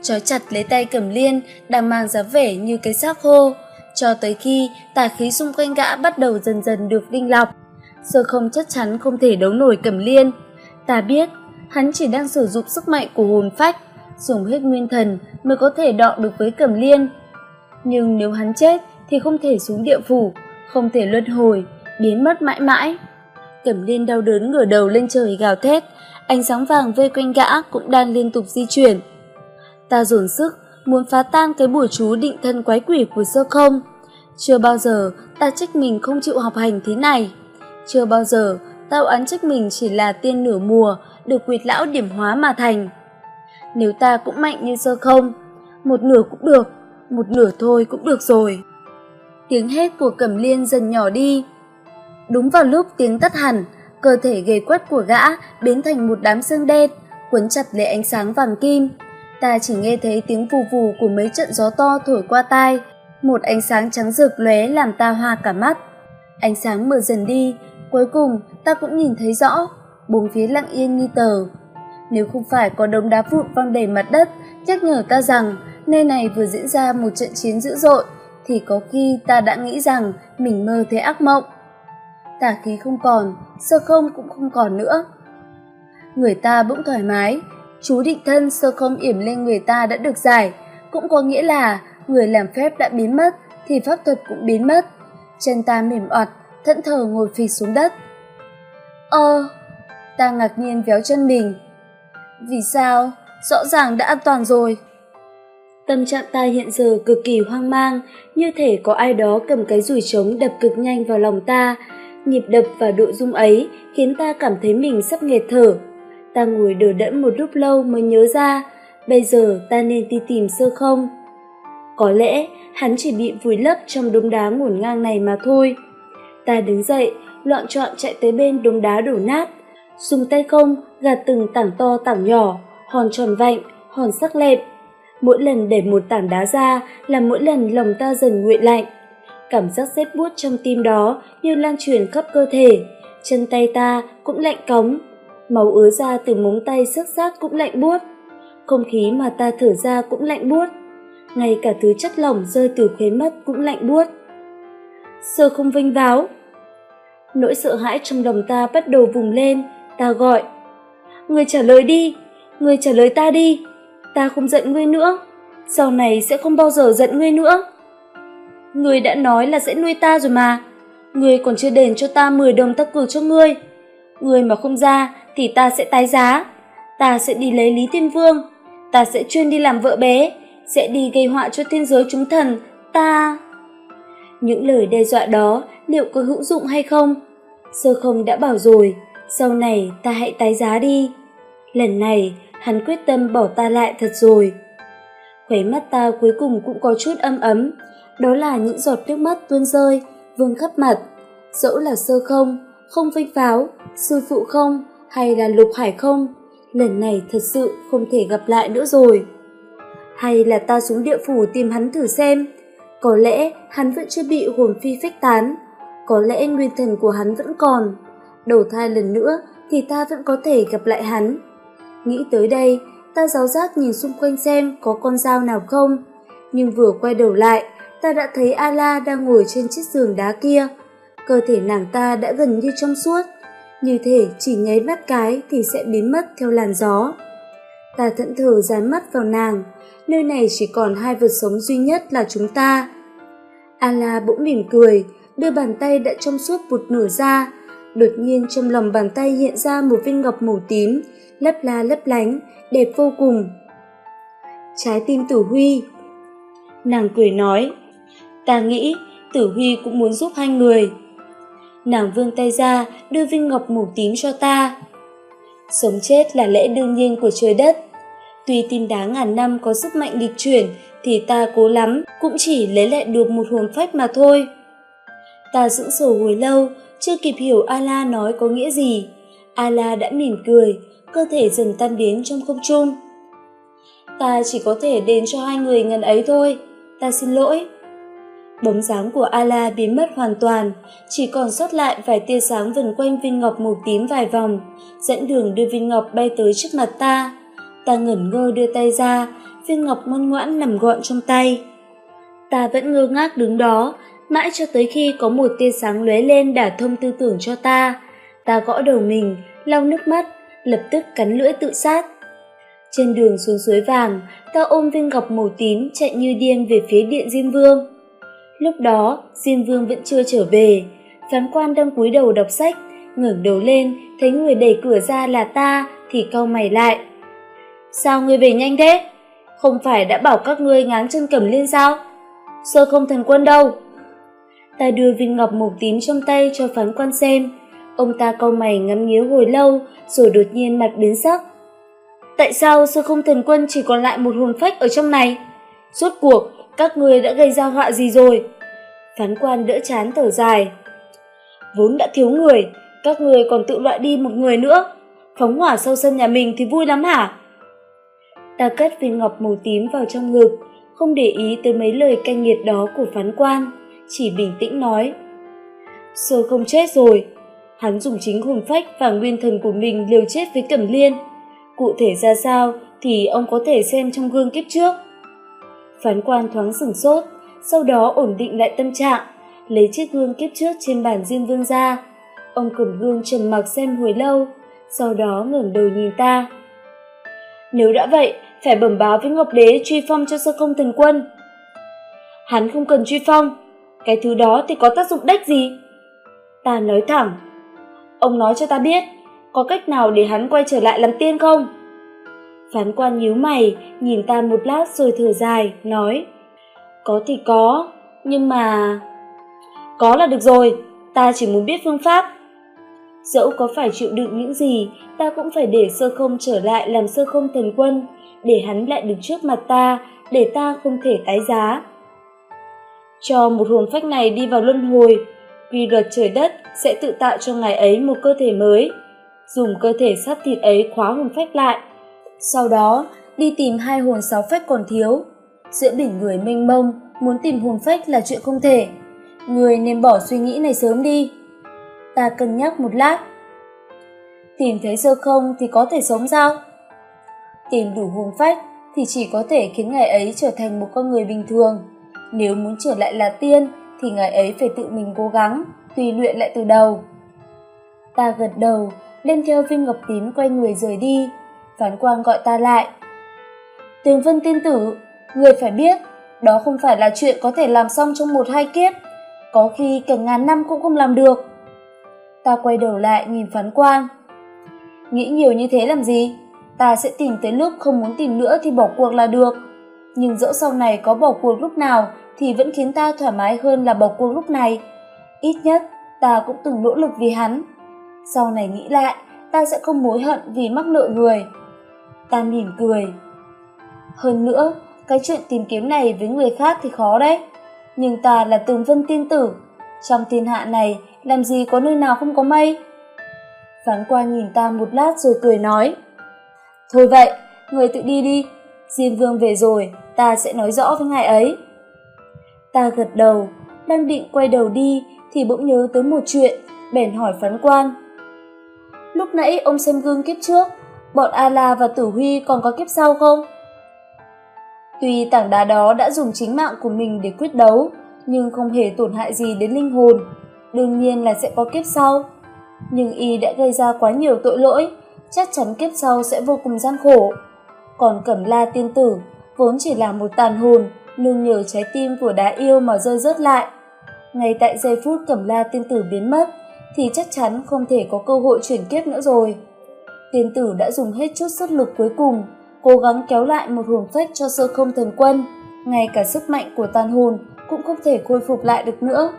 Chói chặt lấy tay cẩm liên, đang mang giá vẻ như cái xác khô, cho tới khi tà khí xung quanh gã bắt đầu dần dần được đinh lọc. Sơ không chắc chắn không thể đấu nổi cẩm liên. Ta biết, hắn chỉ đang sử dụng sức mạnh của hồn phách, dùng hết nguyên thần mới có thể đọ được với cẩm liên. Nhưng nếu hắn chết thì không thể xuống địa phủ, không thể luân hồi, biến mất mãi mãi. Cẩm liên đau đớn ngửa đầu lên trời gào thét, ánh sáng vàng vây quanh gã cũng đang liên tục di chuyển. Ta dồn sức, muốn phá tan cái bùa chú định thân quái quỷ của sơ không. Chưa bao giờ ta trách mình không chịu học hành thế này. Chưa bao giờ tao oán trách mình chỉ là tiên nửa mùa được quyệt lão điểm hóa mà thành. Nếu ta cũng mạnh như sơ không, một nửa cũng được, một nửa thôi cũng được rồi. Tiếng hét của cẩm liên dần nhỏ đi. Đúng vào lúc tiếng tắt hẳn, cơ thể gầy quất của gã biến thành một đám xương đen, quấn chặt lấy ánh sáng vàng kim. Ta chỉ nghe thấy tiếng vù vù của mấy trận gió to thổi qua tai, một ánh sáng trắng rực lóe làm ta hoa cả mắt. Ánh sáng mờ dần đi, cuối cùng ta cũng nhìn thấy rõ, bốn phía lặng yên như tờ. Nếu không phải có đống đá vụn văng đầy mặt đất, nhắc nhở ta rằng nơi này vừa diễn ra một trận chiến dữ dội, thì có khi ta đã nghĩ rằng mình mơ thấy ác mộng. tả khí không còn, sơ không cũng không còn nữa. Người ta bỗng thoải mái, chú định thân sơ không yểm lên người ta đã được giải, cũng có nghĩa là người làm phép đã biến mất thì pháp thuật cũng biến mất. Chân ta mềm oặt, thẫn thờ ngồi phịch xuống đất. Ơ, ta ngạc nhiên véo chân mình. Vì sao? Rõ ràng đã an toàn rồi. Tâm trạng ta hiện giờ cực kỳ hoang mang, như thể có ai đó cầm cái rủi trống đập cực nhanh vào lòng ta. Nhịp đập và độ rung ấy khiến ta cảm thấy mình sắp nghẹt thở. Ta ngồi đờ đẫn một lúc lâu mới nhớ ra, bây giờ ta nên đi tìm sơ không. Có lẽ hắn chỉ bị vùi lấp trong đống đá ngổn ngang này mà thôi. Ta đứng dậy, loạn trọn chạy tới bên đống đá đổ nát, dùng tay không gạt từng tảng to tảng nhỏ, hòn tròn vạnh, hòn sắc lẹm. Mỗi lần để một tảng đá ra là mỗi lần lòng ta dần nguội lạnh. Cảm giác rét buốt trong tim đó như lan truyền khắp cơ thể, chân tay ta cũng lạnh cống, máu ứa ra từ móng tay xước xác cũng lạnh buốt, không khí mà ta thở ra cũng lạnh buốt, ngay cả thứ chất lỏng rơi từ khóe mắt cũng lạnh buốt. Sơ không vinh váo. Nỗi sợ hãi trong lòng ta bắt đầu vùng lên, ta gọi. Người trả lời đi, người trả lời ta đi, ta không giận ngươi nữa, sau này sẽ không bao giờ giận ngươi nữa. Ngươi đã nói là sẽ nuôi ta rồi mà, ngươi còn chưa đền cho ta 10 đồng ta cử cho ngươi. Ngươi mà không ra thì ta sẽ tái giá, ta sẽ đi lấy Lý Thiên Vương, ta sẽ chuyên đi làm vợ bé, sẽ đi gây họa cho thiên giới chúng thần, ta... Những lời đe dọa đó liệu có hữu dụng hay không? Sơ không đã bảo rồi, sau này ta hãy tái giá đi. Lần này, hắn quyết tâm bỏ ta lại thật rồi. Khóe mắt ta cuối cùng cũng có chút âm ấm, đó là những giọt nước mắt tuôn rơi, vương khắp mặt. Dẫu là sơ không, không vinh pháo, sư phụ không, hay là lục hải không, lần này thật sự không thể gặp lại nữa rồi. Hay là ta xuống địa phủ tìm hắn thử xem, có lẽ hắn vẫn chưa bị hồn phi phách tán, có lẽ nguyên thần của hắn vẫn còn. Đầu thai lần nữa thì ta vẫn có thể gặp lại hắn. Nghĩ tới đây, ta giáo giác nhìn xung quanh xem có con dao nào không. Nhưng vừa quay đầu lại, ta đã thấy A-la đang ngồi trên chiếc giường đá kia. Cơ thể nàng ta đã gần như trong suốt, như thể chỉ nháy mắt cái thì sẽ biến mất theo làn gió. Ta thẫn thờ dán mắt vào nàng, nơi này chỉ còn hai vật sống duy nhất là chúng ta. Ala bỗng mỉm cười, đưa bàn tay đã trong suốt bụt nửa ra. Đột nhiên trong lòng bàn tay hiện ra một viên ngọc màu tím, lấp la lấp lánh, đẹp vô cùng. Trái tim tử huy. Nàng cười nói, ta nghĩ tử huy cũng muốn giúp hai người. Nàng vươn tay ra, đưa viên ngọc màu tím cho ta. Sống chết là lẽ đương nhiên của trời đất. Tuy tin đá ngàn năm có sức mạnh nghịch chuyển, thì ta cố lắm cũng chỉ lấy lại được một hồn phách mà thôi. Ta giữ sổ hồi lâu, chưa kịp hiểu Ala nói có nghĩa gì. Ala đã mỉm cười, cơ thể dần tan biến trong không trung. Ta chỉ có thể đến cho hai người ngần ấy thôi, ta xin lỗi. Bóng dáng của Ala biến mất hoàn toàn, chỉ còn sót lại vài tia sáng vần quanh viên ngọc màu tím vài vòng, dẫn đường đưa viên ngọc bay tới trước mặt ta. Ta ngẩn ngơ đưa tay ra, viên ngọc ngoan ngoãn nằm gọn trong tay. Ta vẫn ngơ ngác đứng đó, mãi cho tới khi có một tia sáng lóe lên đả thông tư tưởng cho ta. Ta gõ đầu mình, lau nước mắt, lập tức cắn lưỡi tự sát. Trên đường xuống suối vàng, ta ôm viên ngọc màu tím chạy như điên về phía điện Diêm Vương. Lúc đó, Diêm Vương vẫn chưa trở về, phán quan đang cúi đầu đọc sách, ngẩng đầu lên, thấy người đẩy cửa ra là ta, thì cau mày lại. Sao ngươi về nhanh thế? Không phải đã bảo các ngươi ngáng chân cầm lên sao? Sơ không thần quân đâu? Ta đưa viên ngọc màu tím trong tay cho phán quan xem. Ông ta cau mày ngắm nghía hồi lâu, rồi đột nhiên mặt biến sắc. Tại sao sư không thần quân chỉ còn lại một hồn phách ở trong này? Rốt cuộc, các người đã gây ra họa gì rồi? Phán quan đỡ chán thở dài. Vốn đã thiếu người, các người còn tự loại đi một người nữa. Phóng hỏa sau sân nhà mình thì vui lắm hả? Ta cất viên ngọc màu tím vào trong ngực, không để ý tới mấy lời canh nghiệt đó của phán quan, chỉ bình tĩnh nói. Sơ không chết rồi, hắn dùng chính hồn phách và nguyên thần của mình liều chết với Cẩm Liên. Cụ thể ra sao thì ông có thể xem trong gương kiếp trước. Phán quan thoáng sửng sốt, sau đó ổn định lại tâm trạng, lấy chiếc gương kiếp trước trên bàn diêm vương ra. Ông cầm gương trầm mặc xem hồi lâu, sau đó ngẩng đầu nhìn ta. Nếu đã vậy, phải bẩm báo với Ngọc Đế truy phong cho sơ không thần quân. Hắn không cần truy phong, cái thứ đó thì có tác dụng đếch gì? Ta nói thẳng. Ông nói cho ta biết, có cách nào để hắn quay trở lại làm tiên không? Phán quan nhíu mày, nhìn ta một lát rồi thở dài, nói Có thì có, nhưng mà... Có là được rồi, ta chỉ muốn biết phương pháp. Dẫu có phải chịu đựng những gì, ta cũng phải để sơ không trở lại làm sơ không thần quân, để hắn lại đứng trước mặt ta, để ta không thể tái giá. Cho một hồn phách này đi vào luân hồi, vì luật trời đất sẽ tự tạo cho ngài ấy một cơ thể mới, dùng cơ thể xác thịt ấy khóa hồn phách lại. Sau đó, đi tìm hai hồn sáu phách còn thiếu. Giữa biển người mênh mông, muốn tìm hồn phách là chuyện không thể. Người nên bỏ suy nghĩ này sớm đi. Ta cân nhắc một lát. Tìm thấy sơ không thì có thể sống sao? Tìm đủ hồn phách thì chỉ có thể khiến ngài ấy trở thành một con người bình thường. Nếu muốn trở lại là tiên thì ngài ấy phải tự mình cố gắng, tùy luyện lại từ đầu. Ta gật đầu, đem theo viên ngọc tím quay người rời đi. Phán Quang gọi ta lại. Tường vân tiên tử, người phải biết, đó không phải là chuyện có thể làm xong trong một hai kiếp, có khi cả ngàn năm cũng không làm được. Ta quay đầu lại nhìn phán Quang. Nghĩ nhiều như thế làm gì? Ta sẽ tìm tới lúc không muốn tìm nữa thì bỏ cuộc là được. Nhưng dẫu sau này có bỏ cuộc lúc nào thì vẫn khiến ta thoải mái hơn là bỏ cuộc lúc này. Ít nhất, ta cũng từng nỗ lực vì hắn. Sau này nghĩ lại, ta sẽ không mối hận vì mắc nợ người. Ta mỉm cười. Hơn nữa, cái chuyện tìm kiếm này với người khác thì khó đấy. Nhưng ta là tường vân tiên tử. Trong thiên hạ này, làm gì có nơi nào không có mây? Phán quan nhìn ta một lát rồi cười nói. Thôi vậy, người tự đi đi. Diêm vương về rồi, ta sẽ nói rõ với ngài ấy. Ta gật đầu, đang định quay đầu đi thì bỗng nhớ tới một chuyện, bèn hỏi phán quan. Lúc nãy ông xem gương kiếp trước, bọn A-la và Tử Huy còn có kiếp sau không? Tuy tảng đá đó đã dùng chính mạng của mình để quyết đấu, nhưng không hề tổn hại gì đến linh hồn, đương nhiên là sẽ có kiếp sau. Nhưng y đã gây ra quá nhiều tội lỗi, chắc chắn kiếp sau sẽ vô cùng gian khổ. Còn Cẩm La tiên tử vốn chỉ là một tàn hồn, nương nhờ trái tim của đá yêu mà rơi rớt lại. ngay tại giây phút cẩm la tiên tử biến mất, thì chắc chắn không thể có cơ hội chuyển kiếp nữa rồi. Tiên tử đã dùng hết chút sức lực cuối cùng, cố gắng kéo lại một hồn phách cho sơ không thần quân. Ngay cả sức mạnh của tàn hồn cũng không thể khôi phục lại được nữa.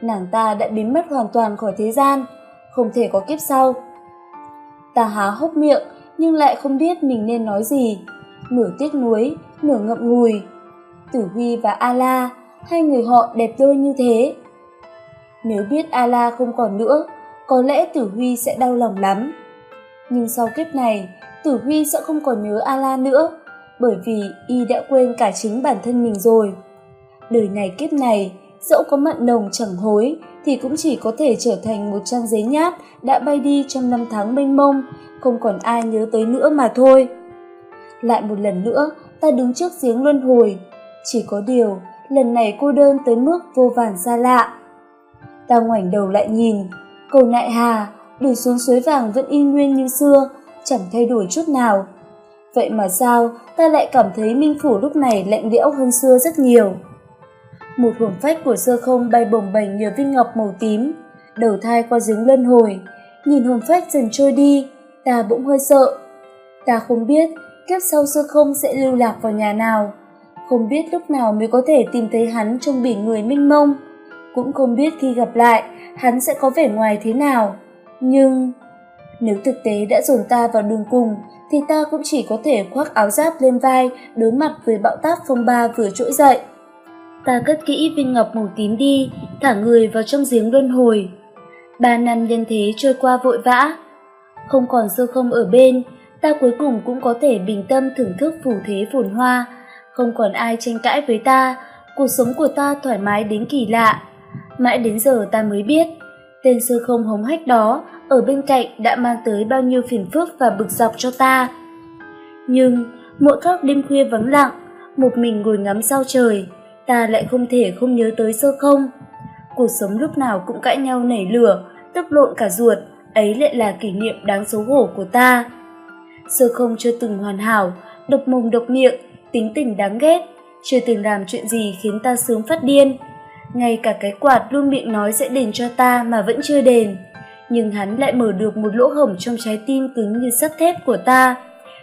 Nàng ta đã biến mất hoàn toàn khỏi thế gian, không thể có kiếp sau. Ta há hốc miệng, nhưng lại không biết mình nên nói gì. Nửa tiếc nuối, nửa ngậm ngùi tử huy và Ala, hai người họ đẹp đôi như thế. Nếu biết Ala không còn nữa, có lẽ tử huy sẽ đau lòng lắm. Nhưng sau kiếp này, tử huy sẽ không còn nhớ Ala nữa, bởi vì y đã quên cả chính bản thân mình rồi. Đời này kiếp này, dẫu có mặn nồng chẳng hối, thì cũng chỉ có thể trở thành một trang giấy nháp đã bay đi trong năm tháng mênh mông, không còn ai nhớ tới nữa mà thôi. Lại một lần nữa, ta đứng trước giếng luân hồi chỉ có điều, lần này cô đơn tới mức vô vàn xa lạ. Ta ngoảnh đầu lại nhìn, cầu nại hà, đổ xuống suối vàng vẫn y nguyên như xưa, chẳng thay đổi chút nào. Vậy mà sao, ta lại cảm thấy minh phủ lúc này lạnh lẽo hơn xưa rất nhiều. Một hồn phách của sơ không bay bồng bềnh nhờ viên ngọc màu tím, đầu thai qua giếng luân hồi. Nhìn hồn phách dần trôi đi, ta bỗng hơi sợ. Ta không biết kiếp sau sơ không sẽ lưu lạc vào nhà nào không biết lúc nào mới có thể tìm thấy hắn trong biển người minh mông. Cũng không biết khi gặp lại, hắn sẽ có vẻ ngoài thế nào. Nhưng nếu thực tế đã dồn ta vào đường cùng, thì ta cũng chỉ có thể khoác áo giáp lên vai, đối mặt với bão táp phong ba vừa trỗi dậy. Ta cất kỹ viên ngọc màu tím đi, thả người vào trong giếng luân hồi. Ba năm nhân thế trôi qua vội vã. Không còn sơ không ở bên, ta cuối cùng cũng có thể bình tâm thưởng thức phủ thế phồn hoa không còn ai tranh cãi với ta, cuộc sống của ta thoải mái đến kỳ lạ. Mãi đến giờ ta mới biết, tên sơ không hống hách đó ở bên cạnh đã mang tới bao nhiêu phiền phức và bực dọc cho ta. Nhưng, mỗi các đêm khuya vắng lặng, một mình ngồi ngắm sao trời, ta lại không thể không nhớ tới sơ không. Cuộc sống lúc nào cũng cãi nhau nảy lửa, tức lộn cả ruột, ấy lại là kỷ niệm đáng xấu hổ của ta. Sơ không chưa từng hoàn hảo, độc mồm độc miệng tính tình đáng ghét, chưa từng làm chuyện gì khiến ta sướng phát điên. Ngay cả cái quạt luôn miệng nói sẽ đền cho ta mà vẫn chưa đền. Nhưng hắn lại mở được một lỗ hổng trong trái tim cứng như sắt thép của ta.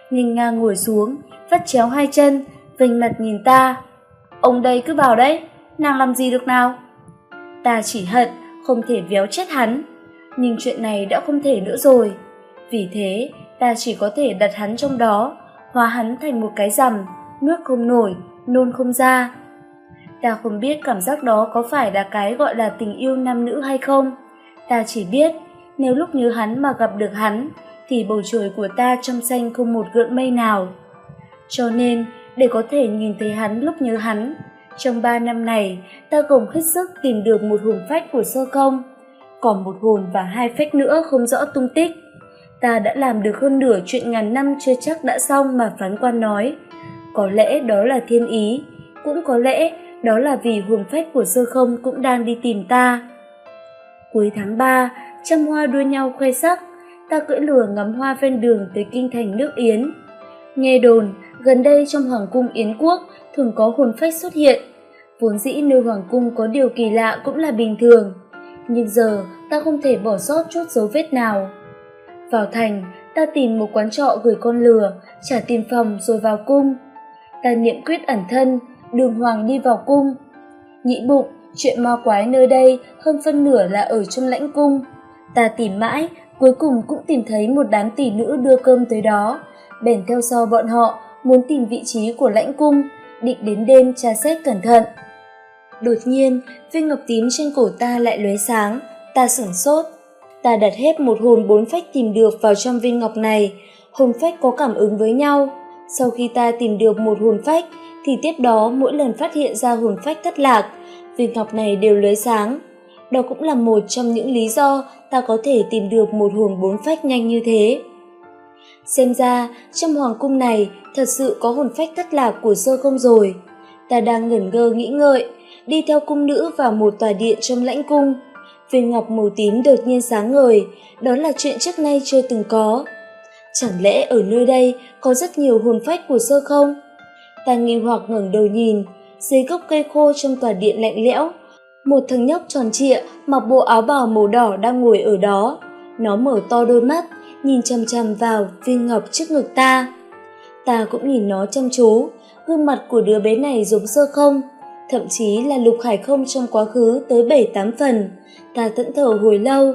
Nghênh ngang ngồi xuống, vắt chéo hai chân, vênh mặt nhìn ta. Ông đây cứ vào đấy, nàng làm gì được nào? Ta chỉ hận, không thể véo chết hắn. Nhưng chuyện này đã không thể nữa rồi. Vì thế, ta chỉ có thể đặt hắn trong đó, hóa hắn thành một cái rằm nước không nổi, nôn không ra. Ta không biết cảm giác đó có phải là cái gọi là tình yêu nam nữ hay không. Ta chỉ biết, nếu lúc nhớ hắn mà gặp được hắn, thì bầu trời của ta trong xanh không một gợn mây nào. Cho nên, để có thể nhìn thấy hắn lúc nhớ hắn, trong ba năm này, ta gồng hết sức tìm được một hồn phách của sơ công còn một hồn và hai phách nữa không rõ tung tích. Ta đã làm được hơn nửa chuyện ngàn năm chưa chắc đã xong mà phán quan nói có lẽ đó là thiên ý. Cũng có lẽ đó là vì hồn phách của sơ không cũng đang đi tìm ta. Cuối tháng ba, trăm hoa đua nhau khoe sắc. Ta cưỡi lừa ngắm hoa ven đường tới kinh thành nước yến. Nghe đồn, gần đây trong hoàng cung yến quốc thường có hồn phách xuất hiện. Vốn dĩ nơi hoàng cung có điều kỳ lạ cũng là bình thường. Nhưng giờ, ta không thể bỏ sót chút dấu vết nào. Vào thành, ta tìm một quán trọ gửi con lừa trả tiền phòng rồi vào cung ta niệm quyết ẩn thân, đường hoàng đi vào cung. Nghĩ bụng, chuyện ma quái nơi đây hơn phân nửa là ở trong lãnh cung. Ta tìm mãi, cuối cùng cũng tìm thấy một đám tỷ nữ đưa cơm tới đó. Bèn theo sau bọn họ, muốn tìm vị trí của lãnh cung, định đến đêm tra xét cẩn thận. Đột nhiên, viên ngọc tím trên cổ ta lại lóe sáng, ta sửng sốt. Ta đặt hết một hồn bốn phách tìm được vào trong viên ngọc này, hồn phách có cảm ứng với nhau sau khi ta tìm được một hồn phách, thì tiếp đó mỗi lần phát hiện ra hồn phách thất lạc, viên ngọc này đều lóe sáng. Đó cũng là một trong những lý do ta có thể tìm được một hồn bốn phách nhanh như thế. Xem ra, trong hoàng cung này thật sự có hồn phách thất lạc của sơ không rồi. Ta đang ngẩn ngơ nghĩ ngợi, đi theo cung nữ vào một tòa điện trong lãnh cung. Viên ngọc màu tím đột nhiên sáng ngời, đó là chuyện trước nay chưa từng có chẳng lẽ ở nơi đây có rất nhiều hồn phách của sơ không ta nghi hoặc ngẩng đầu nhìn dưới gốc cây khô trong tòa điện lạnh lẽo Một thằng nhóc tròn trịa mặc bộ áo bào màu đỏ đang ngồi ở đó. Nó mở to đôi mắt, nhìn chằm chằm vào viên ngọc trước ngực ta. Ta cũng nhìn nó chăm chú, gương mặt của đứa bé này giống sơ không, thậm chí là lục hải không trong quá khứ tới bảy tám phần, ta thẫn thờ hồi lâu.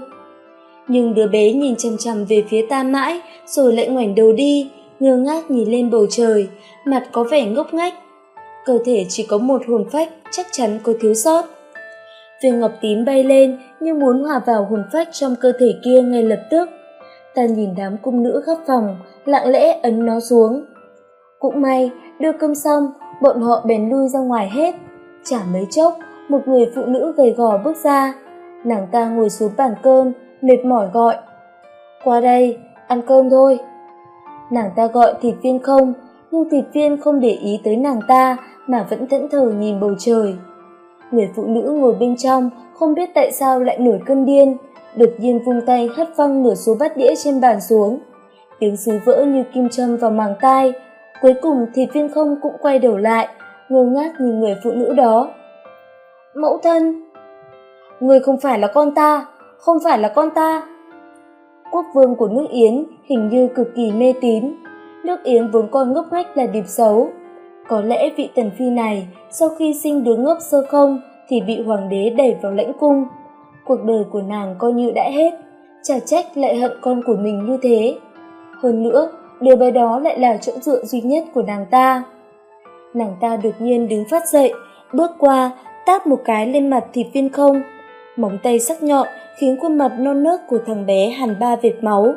Nhưng đứa bé nhìn chằm chằm về phía ta mãi, rồi lại ngoảnh đầu đi, ngơ ngác nhìn lên bầu trời, mặt có vẻ ngốc ngách. Cơ thể chỉ có một hồn phách, chắc chắn có thiếu sót. Viên ngọc tím bay lên như muốn hòa vào hồn phách trong cơ thể kia ngay lập tức. Ta nhìn đám cung nữ khắp phòng, lặng lẽ ấn nó xuống. Cũng may, đưa cơm xong, bọn họ bèn lui ra ngoài hết. Chả mấy chốc, một người phụ nữ gầy gò bước ra. Nàng ta ngồi xuống bàn cơm, mệt mỏi gọi. Qua đây, ăn cơm thôi. Nàng ta gọi thịt viên không, nhưng thịt viên không để ý tới nàng ta mà vẫn thẫn thờ nhìn bầu trời. Người phụ nữ ngồi bên trong không biết tại sao lại nổi cơn điên, đột nhiên vung tay hất văng nửa số bát đĩa trên bàn xuống. Tiếng sứ vỡ như kim châm vào màng tai. Cuối cùng thịt viên không cũng quay đầu lại, ngơ ngác nhìn người phụ nữ đó. Mẫu thân! Người không phải là con ta, không phải là con ta. Quốc vương của nước Yến hình như cực kỳ mê tín. Nước Yến vốn coi ngốc nghếch là điệp xấu. Có lẽ vị tần phi này sau khi sinh đứa ngốc sơ không thì bị hoàng đế đẩy vào lãnh cung. Cuộc đời của nàng coi như đã hết, chả trách lại hận con của mình như thế. Hơn nữa, đứa bé đó lại là chỗ dựa duy nhất của nàng ta. Nàng ta đột nhiên đứng phát dậy, bước qua, tát một cái lên mặt thịt viên không. Móng tay sắc nhọn khiến khuôn mặt non nớt của thằng bé hằn ba vệt máu.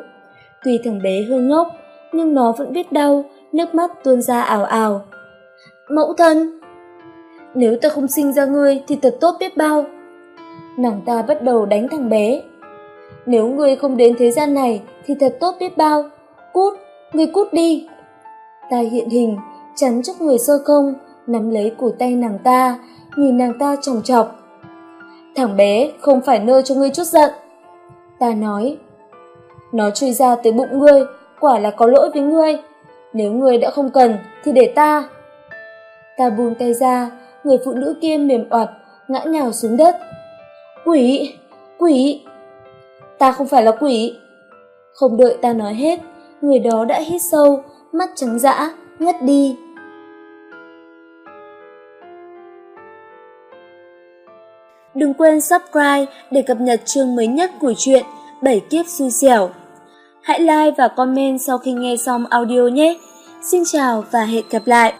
Tuy thằng bé hơi ngốc, nhưng nó vẫn biết đau, nước mắt tuôn ra ảo ảo. Mẫu thân! Nếu ta không sinh ra ngươi thì thật tốt biết bao. Nàng ta bắt đầu đánh thằng bé. Nếu ngươi không đến thế gian này thì thật tốt biết bao. Cút, ngươi cút đi. Ta hiện hình, chắn trước người sơ không, nắm lấy cổ tay nàng ta, nhìn nàng ta tròng trọc. Thằng bé không phải nơi cho ngươi chút giận. Ta nói, nó chui ra từ bụng ngươi, quả là có lỗi với ngươi. Nếu ngươi đã không cần thì để ta. Ta buông tay ra, người phụ nữ kia mềm oặt, ngã nhào xuống đất. Quỷ! Quỷ! Ta không phải là quỷ! Không đợi ta nói hết, người đó đã hít sâu, mắt trắng dã, ngất đi. Đừng quên subscribe để cập nhật chương mới nhất của truyện Bảy kiếp xui xẻo. Hãy like và comment sau khi nghe xong audio nhé. Xin chào và hẹn gặp lại!